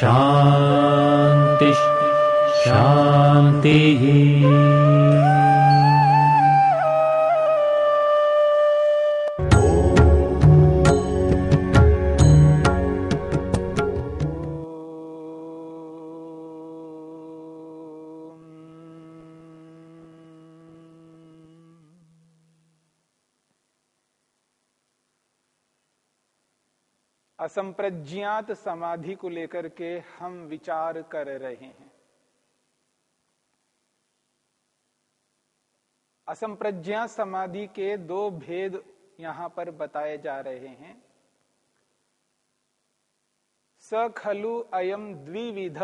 शान्तिः शान्तिः असंप्रज्ञात समाधि को लेकर के हम विचार कर रहे हैं। असंप्रज्ञात समाधि के दो भेद यहाँ पर बताए जा रहे हैं। स खलु अयम द्विविध,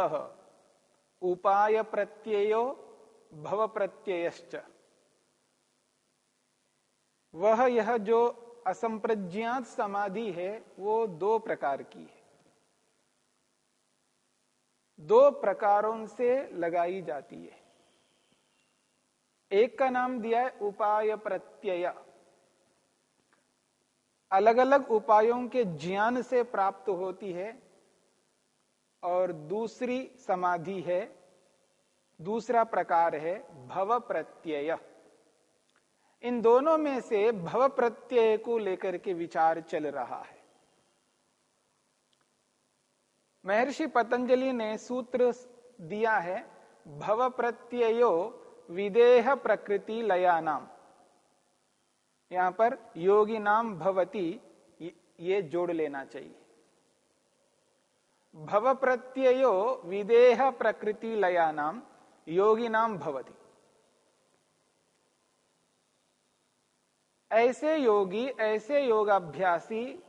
उपाय प्रत्ययो भव प्रत्ययश्च। वह यह जो असंप्रज्ञात समाधि है, वो दो प्रकार की है। दो प्रकारों से लगाई जाती है। एक का नाम दिया है उपाय प्रत्यय। अलग अलग उपायों के ज्ञान से प्राप्त होती है और दूसरी समाधि है, दूसरा प्रकार है भव प्रत्यय। इन दोनों में से भव प्रत्यय को लेकर के विचार चल रहा है। महर्षि पतंजलि ने सूत्र दिया है भव प्रत्ययो विदेह प्रकृति लया नाम यहाँ पर योगी नाम भवती, ये जोड़ लेना चाहिए। भव प्रत्ययो विदेह प्रकृति लया नाम योगी नाम भवती। ऐसे योगी, ऐसे योगाभ्यासी,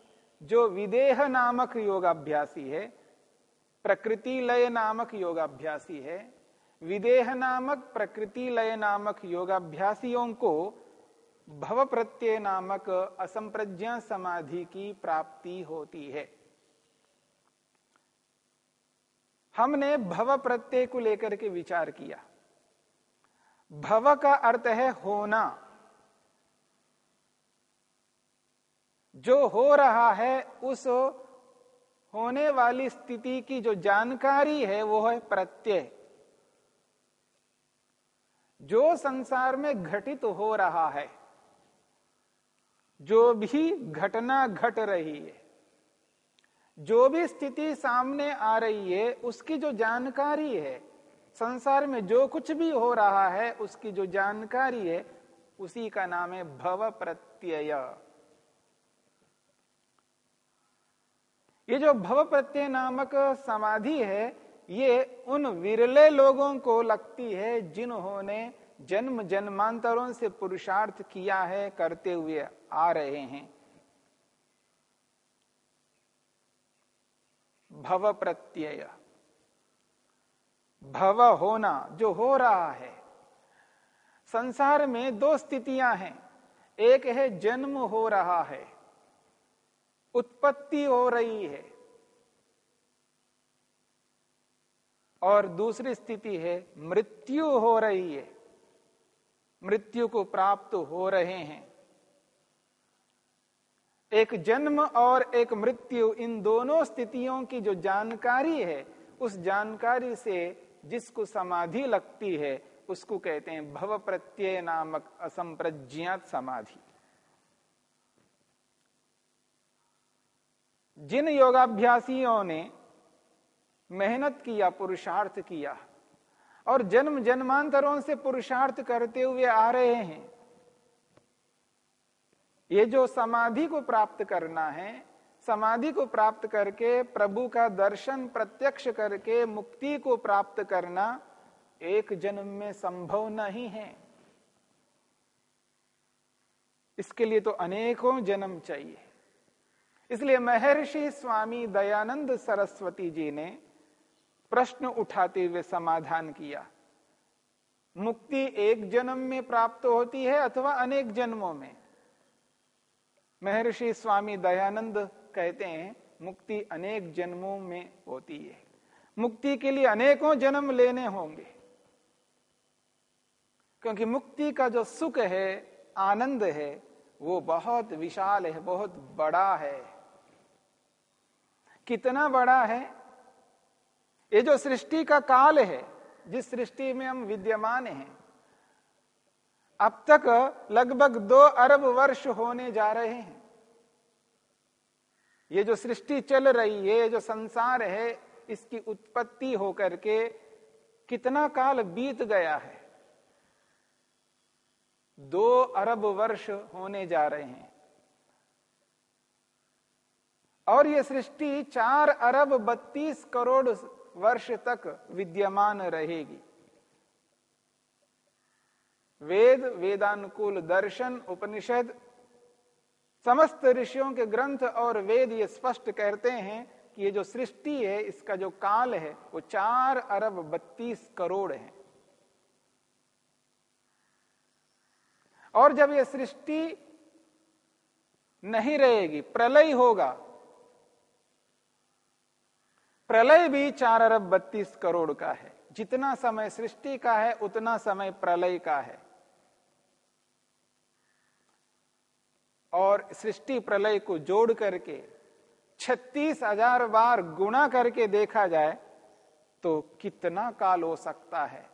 जो विदेह नामक योगाभ्यासी है प्रकृति लय नामक योगाभ्यासी है, विदेह नामक प्रकृति लय नामक योगाभ्यासियों को भव प्रत्यय नामक असंप्रज्ञा समाधि की प्राप्ति होती है। हमने भव प्रत्यय को लेकर के विचार किया। भव का अर्थ है होना। जो हो रहा है, उस होने वाली स्थिति की जो जानकारी है, वो है प्रत्यय। जो संसार में घटित हो रहा है, जो भी घटना घट रही है, जो भी स्थिति सामने आ रही है, उसकी जो जानकारी है, संसार में जो कुछ भी हो रहा है, उसकी जो जानकारी है, उसी का नाम है भव प्रत्यय। ये जो भव प्रत्यय नामक समाधि है, ये उन विरले लोगों को लगती है जिन्होंने जन्म जन्मांतरों से पुरुषार्थ किया है, करते हुए आ रहे हैं। भव प्रत्यय भव होना जो हो रहा है। संसार में दो स्थितियाँ हैं। एक है जन्म हो रहा है उत्पत्ति हो रही है। और दूसरी स्थिति है, मृत्यु हो रही है। मृत्यु को प्राप्त हो रहे हैं। एक जन्म और एक मृत्यु, इन दोनों स्थितियों की जो जानकारी है, उस जानकारी से जिसको समाधि लगती है, उसको कहते हैं भव प्रत्यय नामक असंप्रज्ञात समाधि। जिन योगाभ्यासियों ने मेहनत किया, पुरुषार्थ किया और जन्म जन्मांतरों से पुरुषार्थ करते हुए आ रहे हैं, ये जो समाधि को प्राप्त करना है, समाधि को प्राप्त करके, प्रभु का दर्शन प्रत्यक्ष करके, मुक्ति को प्राप्त करना एक जन्म में संभव नहीं है। इसके लिए तो अनेकों जन्म चाहिए। इसलिए महर्षि स्वामी दयानंद सरस्वती जी ने प्रश्न उठाते हुए समाधान किया। मुक्ति एक जन्म में प्राप्त होती है अथवा अनेक जन्मों में? महर्षि स्वामी दयानंद कहते हैं, मुक्ति अनेक जन्मों में होती है। मुक्ति के लिए अनेकों जन्म लेने होंगे। क्योंकि मुक्ति का जो सुख है, आनंद है, वो बहुत विशाल है, बहुत बड़ा है। कितना बड़ा है? ये जो सृष्टि का काल है, जिस सृष्टि में हम विद्यमान हैं, अब तक लगभग दो अरब वर्ष होने जा रहे हैं। ये जो सृष्टि चल रही है जो संसार है, इसकी उत्पत्ति होकर के कितना काल बीत गया है? दो अरब वर्ष होने जा रहे हैं। और यह सृष्टि चार अरब बत्तीस करोड़ वर्ष तक विद्यमान रहेगी। वेद, वेदानुकूल दर्शन, उपनिषद, समस्त ऋषियों के ग्रंथ और वेद ये स्पष्ट कहते हैं कि ये जो सृष्टि है, इसका जो काल है, वो चार अरब बत्तीस करोड़ है। और जब ये सृष्टि नहीं रहेगी, प्रलय होगा प्रलय भी चार अरब बत्तीस करोड़ का है। जितना समय सृष्टि का है, उतना समय प्रलय का है। और सृष्टि प्रलय को जोड़ करके छत्तीस हज़ार बार गुणा करके देखा जाए तो कितना काल हो सकता है?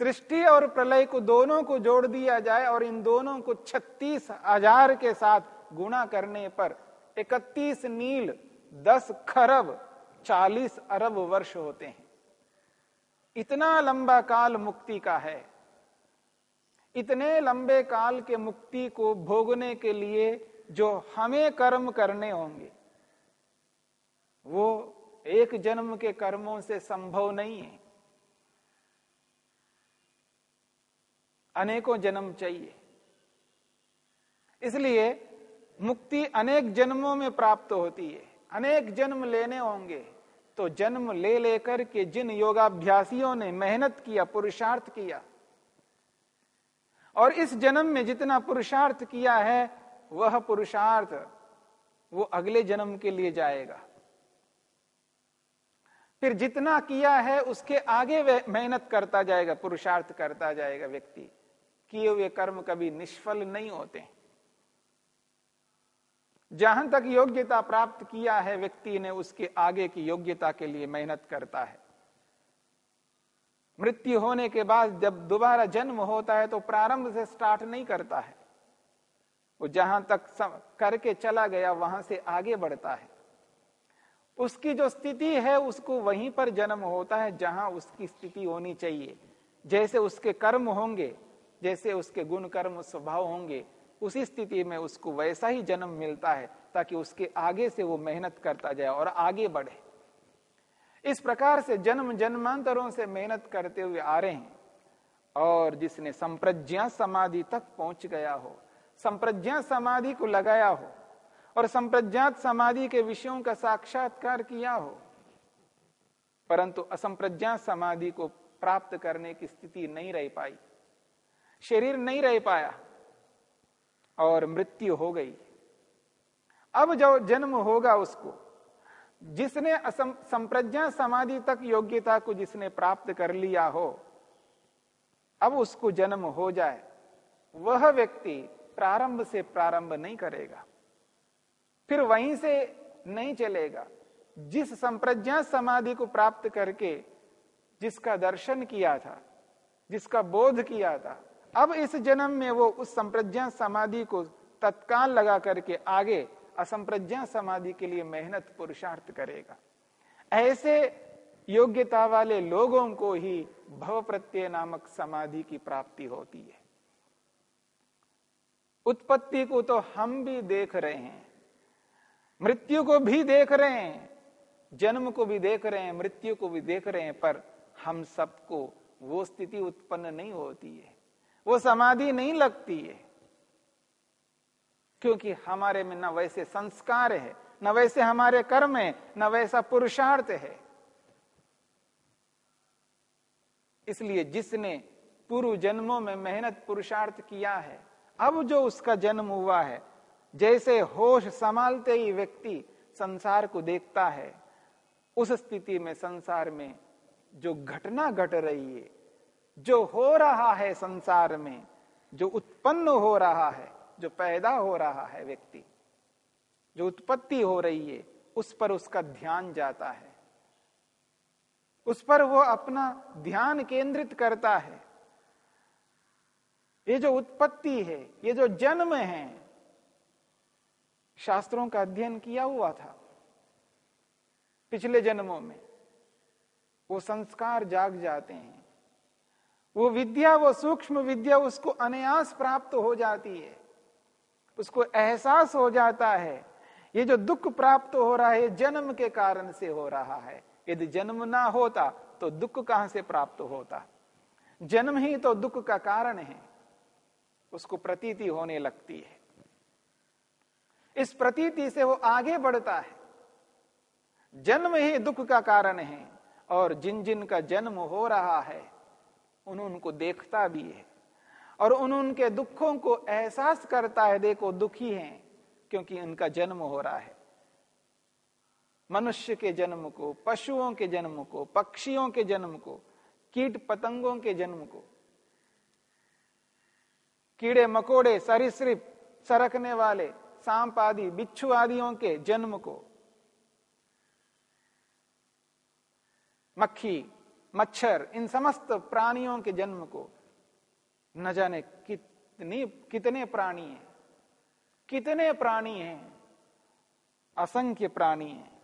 सृष्टि और प्रलय को दोनों को जोड़ दिया जाए और इन दोनों को छत्तीस हज़ार के साथ गुणा करने पर इकतीस नील, दस खरब, चालीस अरब वर्ष होते हैं। इतना लंबा काल मुक्ति का है। इतने लंबे काल के मुक्ति को भोगने के लिए जो हमें कर्म करने होंगे, वो एक जन्म के कर्मों से संभव नहीं है। अनेकों जन्म चाहिए। इसलिए मुक्ति अनेक जन्मों में प्राप्त होती है। अनेक जन्म लेने होंगे। तो जन्म ले लेकर के जिन योगाभ्यासियों ने मेहनत किया, पुरुषार्थ किया, और इस जन्म में जितना पुरुषार्थ किया है, वह पुरुषार्थ वो अगले जन्म के लिए जाएगा। फिर जितना किया है, उसके आगे मेहनत करता जाएगा, पुरुषार्थ करता जाएगा व्यक्ति। किए हुए कर्म कभी निष्फल नहीं होते। जहाँ तक योग्यता प्राप्त किया है व्यक्ति ने, उसके आगे की योग्यता के लिए मेहनत करता है। मृत्यु होने के बाद जब दोबारा जन्म होता है तो प्रारंभ से स्टार्ट नहीं करता है। वो जहाँ तक करके चला गया, वहाँ से आगे बढ़ता है। उसकी जो स्थिति है, उसको वहीं पर जन्म होता है, जहाँ उसकी स्थिति होनी चाहिए। जैसे उसके कर्म होंगे, जैसे उसके गुण कर्म स्वभाव होंगे उसी स्थिति में उसको वैसा ही जन्म मिलता है ताकि उसके आगे से वो मेहनत करता जाए और आगे बढ़े। इस प्रकार से जन्म जन्मांतरों से मेहनत करते हुए आ रहे हैं और जिसने संप्रज्ञा समाधि तक पहुँच गया हो, संप्रज्ञा समाधि को लगाया हो और संप्रज्ञात समाधि के विषयों का साक्षात्कार किया हो, परंतु असंप्रज्ञा समाधि को प्राप्त करने की स्थिति नहीं रह पाई। शरीर नहीं रह पाया। और मृत्यु हो गई। अब जो जन्म होगा उसको, जिसने संप्रज्ञा समाधि तक योग्यता को जिसने प्राप्त कर लिया हो, अब उसको जन्म हो जाए, वह व्यक्ति प्रारंभ से प्रारंभ नहीं करेगा। फिर वहीं से नहीं चलेगा। जिस संप्रज्ञा समाधि को प्राप्त करके जिसका दर्शन किया था, जिसका बोध किया था अब इस जन्म में वो उस संप्रज्ञा समाधि को तत्काल लगा करके आगे असंप्रज्ञा समाधि के लिए मेहनत पुरुषार्थ करेगा। ऐसे योग्यता वाले लोगों को ही भव प्रत्यय नामक समाधि की प्राप्ति होती है। उत्पत्ति को तो हम भी देख रहे हैं, मृत्यु को भी देख रहे हैं, जन्म को भी देख रहे हैं, मृत्यु को भी देख रहे हैं, पर हम सबको वो स्थिति उत्पन्न नहीं होती है। वो समाधि नहीं लगती है। क्योंकि हमारे में न वैसे संस्कार है, न वैसे हमारे कर्म है, न वैसा पुरुषार्थ है। इसलिए जिसने पूर्व जन्मों में मेहनत पुरुषार्थ किया है, अब जो उसका जन्म हुआ है, जैसे होश संभालते ही व्यक्ति संसार को देखता है, उस स्थिति में संसार में जो घटना घट गट रही है जो हो रहा है संसार में, जो उत्पन्न हो रहा है, जो पैदा हो रहा है व्यक्ति, जो उत्पत्ति हो रही है, उस पर उसका ध्यान जाता है। उस पर वो अपना ध्यान केंद्रित करता है। ये जो उत्पत्ति है, ये जो जन्म है, शास्त्रों का अध्ययन किया हुआ था। पिछले जन्मों में वो संस्कार जाग जाते हैं। वो विद्या, वो सूक्ष्म विद्या उसको अनायास प्राप्त हो जाती है। उसको एहसास हो जाता है। ये जो दुख प्राप्त हो रहा है जन्म के कारण से हो रहा है। यदि जन्म ना होता तो दुख कहाँ से प्राप्त होता? जन्म ही तो दुख का कारण है। उसको प्रतीति होने लगती है। इस प्रतीति से वो आगे बढ़ता है। जन्म ही दुख का कारण है और जिन जिन का जन्म हो रहा है उन उनको देखता भी है। और उन उनके दुखों को एहसास करता है, देखो दुखी हैं, क्योंकि उनका जन्म हो रहा है। मनुष्य के जन्म को, पशुओं के जन्म को, पक्षियों के जन्म को, कीट पतंगों के जन्म को, कीड़े मकोड़े, सरिसृप, सरकने वाले, सांप आदि, बिच्छू आदियों के जन्म को, मक्खी मच्छर, इन समस्त प्राणियों के जन्म को न जाने कितनी, कितने प्राणी हैं। कितने प्राणी हैं? असंख्य प्राणी हैं।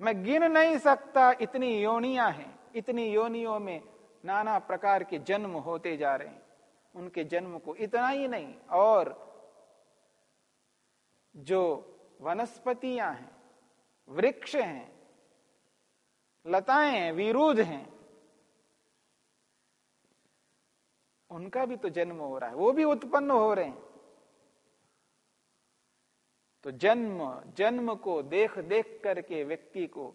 मैं गिन नहीं सकता इतनी योनियाँ हैं। इतनी योनियों में नाना प्रकार के जन्म होते जा रहे हैं। उनके जन्म को इतना ही नहीं, और जो वनस्पतियाँ हैं, वृक्ष हैं लताएँ हैं विरुद्ध हैं। उनका भी तो जन्म हो रहा है, वो भी उत्पन्न हो रहे हैं। तो जन्म जन्म को देख देख करके व्यक्ति को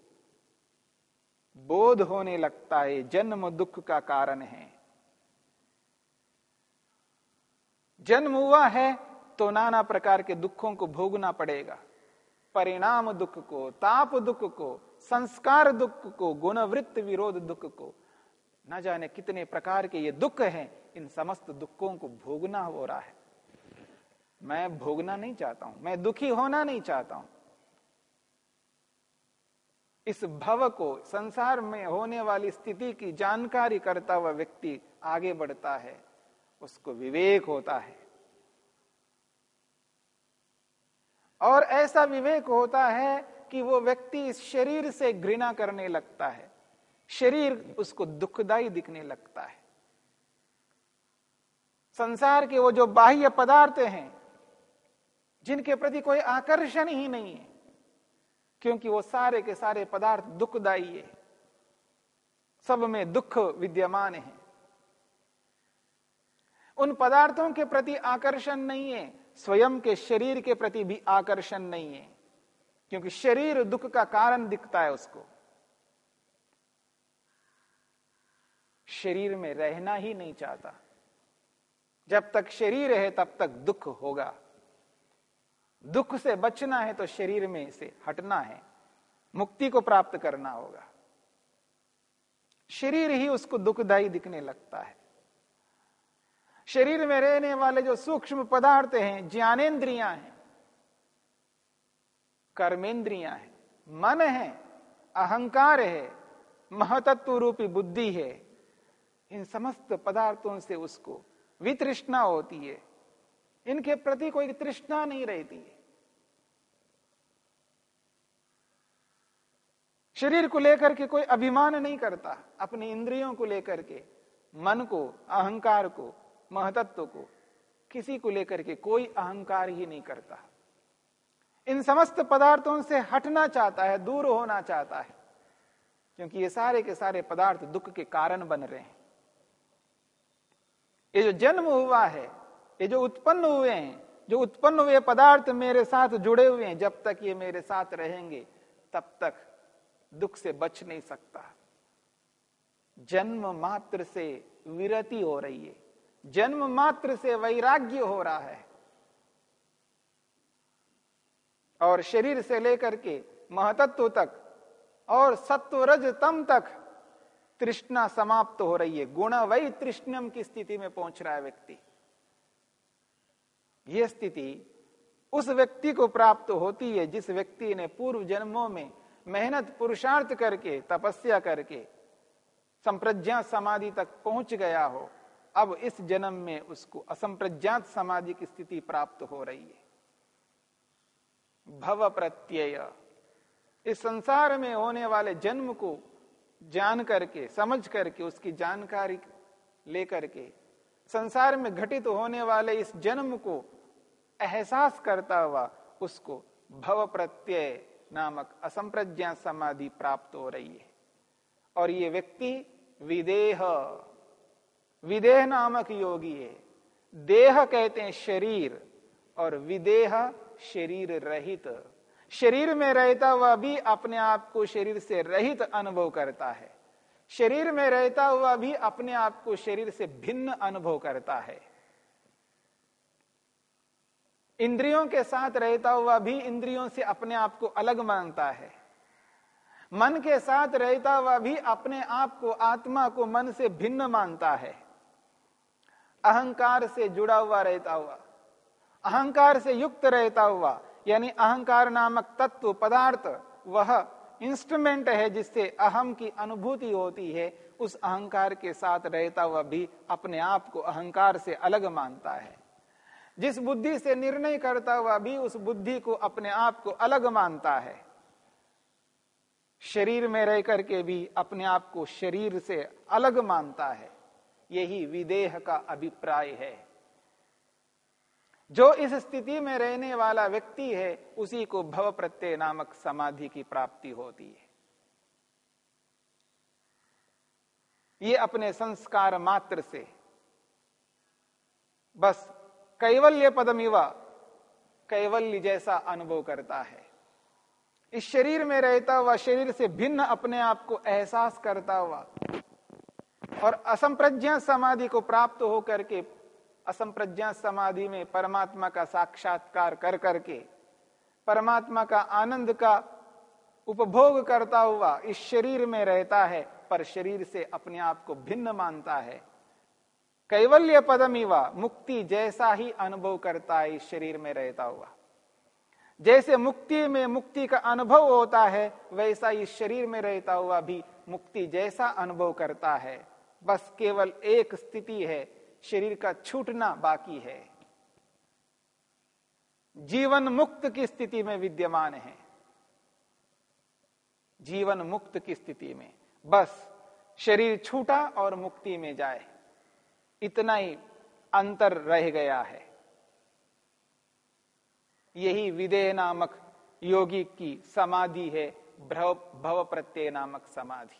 बोध होने लगता है, जन्म दुख का कारण है। जन्म हुआ है तो नाना प्रकार के दुखों को भोगना पड़ेगा। परिणाम दुख को, ताप दुख को संस्कार दुख को, गुणवृत्त विरोध दुख को, न जाने कितने प्रकार के ये दुख हैं, इन समस्त दुखों को भोगना हो रहा है। मैं भोगना नहीं चाहता हूँ, मैं दुखी होना नहीं चाहता हूँ। इस भव को, संसार में होने वाली स्थिति की जानकारी करता हुआ व्यक्ति आगे बढ़ता है, उसको विवेक होता है। और ऐसा विवेक होता है कि वो व्यक्ति इस शरीर से घृणा करने लगता है। शरीर उसको दुखदाई दिखने लगता है। संसार के वो जो बाह्य पदार्थ हैं, जिनके प्रति कोई आकर्षण ही नहीं है, क्योंकि वो सारे के सारे पदार्थ दुखदाई है, सब में दुख विद्यमान है। उन पदार्थों के प्रति आकर्षण नहीं है, स्वयं के शरीर के प्रति भी आकर्षण नहीं है। क्योंकि शरीर दुख का कारण दिखता है उसको। शरीर में रहना ही नहीं चाहता। जब तक शरीर है, तब तक दुख होगा। दुख से बचना है तो शरीर में से हटना है। मुक्ति को प्राप्त करना होगा। शरीर ही उसको दुखदायी दिखने लगता है। शरीर में रहने वाले जो सूक्ष्म पदार्थ हैं ज्ञानेन्द्रियाँ हैं कर्मेंद्रियाँ हैं। मन है, अहंकार है महतत्व रूपी बुद्धि है। इन समस्त पदार्थों से उसको वितृष्णा होती है। इनके प्रति कोई तृष्णा नहीं रहती है। शरीर को लेकर के कोई अभिमान नहीं करता, अपने इंद्रियों को लेकर के, मन को, अहंकार को, महतत्व को, किसी को लेकर के कोई अहंकार ही नहीं करता। इन समस्त पदार्थों से हटना चाहता है, दूर होना चाहता है, क्योंकि ये सारे के सारे पदार्थ दुख के कारण बन रहे हैं। ये जो जन्म हुआ है, ये जो उत्पन्न हुए हैं, जो उत्पन्न हुए पदार्थ मेरे साथ जुड़े हुए हैं, जब तक ये मेरे साथ रहेंगे, तब तक दुख से बच नहीं सकता। जन्म मात्र से विरति हो रही है। जन्म मात्र से वैराग्य हो रहा है। और शरीर से लेकर के महतत्व तक और सत्व रज तम तक तृष्णा समाप्त हो रही है। गुण वही तृष्णम की स्थिति में पहुँच रहा है व्यक्ति। यह स्थिति उस व्यक्ति को प्राप्त होती है जिस व्यक्ति ने पूर्व जन्मों में मेहनत, पुरुषार्थ करके, तपस्या करके, संप्रज्ञा समाधि तक पहुँच गया हो, अब इस जन्म में उसको असंप्रज्ञात समाधि की स्थिति प्राप्त हो रही है। भव प्रत्यय इस संसार में होने वाले जन्म को जान करके, समझ करके, उसकी जानकारी लेकर के, संसार में घटित होने वाले इस जन्म को एहसास करता हुआ उसको भव प्रत्यय नामक असंप्रज्ञा समाधि प्राप्त हो रही है। और ये व्यक्ति विदेह विदेह नामक योगी है। देह कहते हैं शरीर और विदेह शरीर रहित। शरीर में रहता हुआ भी अपने आप को शरीर से रहित अनुभव करता है। शरीर में रहता हुआ भी अपने आप को शरीर से भिन्न अनुभव करता है। इंद्रियों के साथ रहता हुआ भी इंद्रियों से अपने आप को अलग मानता है। मन के साथ रहता हुआ भी अपने आप को आत्मा को मन से भिन्न मानता है। अहंकार से जुड़ा हुआ रहता हुआ। अहंकार से युक्त रहता हुआ, यानी अहंकार नामक तत्व, पदार्थ, वह इंस्ट्रूमेंट है जिससे अहम की अनुभूति होती है, उस अहंकार के साथ रहता हुआ भी अपने आप को अहंकार से अलग मानता है। जिस बुद्धि से निर्णय करता हुआ भी उस बुद्धि को अपने आप को अलग मानता है। शरीर में रह करके भी अपने आप को शरीर से अलग मानता है। यही विदेह का अभिप्राय है। जो इस स्थिति में रहने वाला व्यक्ति है, उसी को भव प्रत्यय नामक समाधि की प्राप्ति होती है। ये अपने संस्कार मात्र से। बस कैवल्य पदमिवा, कैवल्य जैसा अनुभव करता है। इस शरीर में रहता हुआ, शरीर से भिन्न अपने आप को एहसास करता हुआ और असंप्रज्ञा समाधि को प्राप्त होकर के असंप्रज्ञा समाधि में परमात्मा का साक्षात्कार कर करके, परमात्मा का आनंद का उपभोग करता हुआ इस शरीर में रहता है, पर शरीर से अपने आप को भिन्न मानता है। कैवल्य पदमिवा, मुक्ति जैसा ही अनुभव करता है इस शरीर में रहता हुआ। जैसे मुक्ति में मुक्ति का अनुभव होता है, वैसा इस शरीर में रहता हुआ भी मुक्ति जैसा अनुभव करता है। बस केवल एक स्थिति है शरीर का छूटना बाकी है। जीवन मुक्त की स्थिति में विद्यमान है। जीवन मुक्त की स्थिति में। बस शरीर छूटा और मुक्ति में जाए। इतना ही अंतर रह गया है। यही विदेह नामक योगी की समाधि है, भव प्रत्यय नामक समाधि।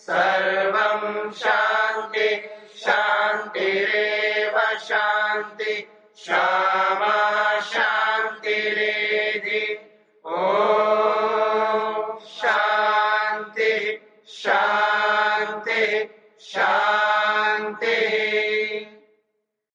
सर्वं शान्ति शान्तिरेव शान्ति। श्यामा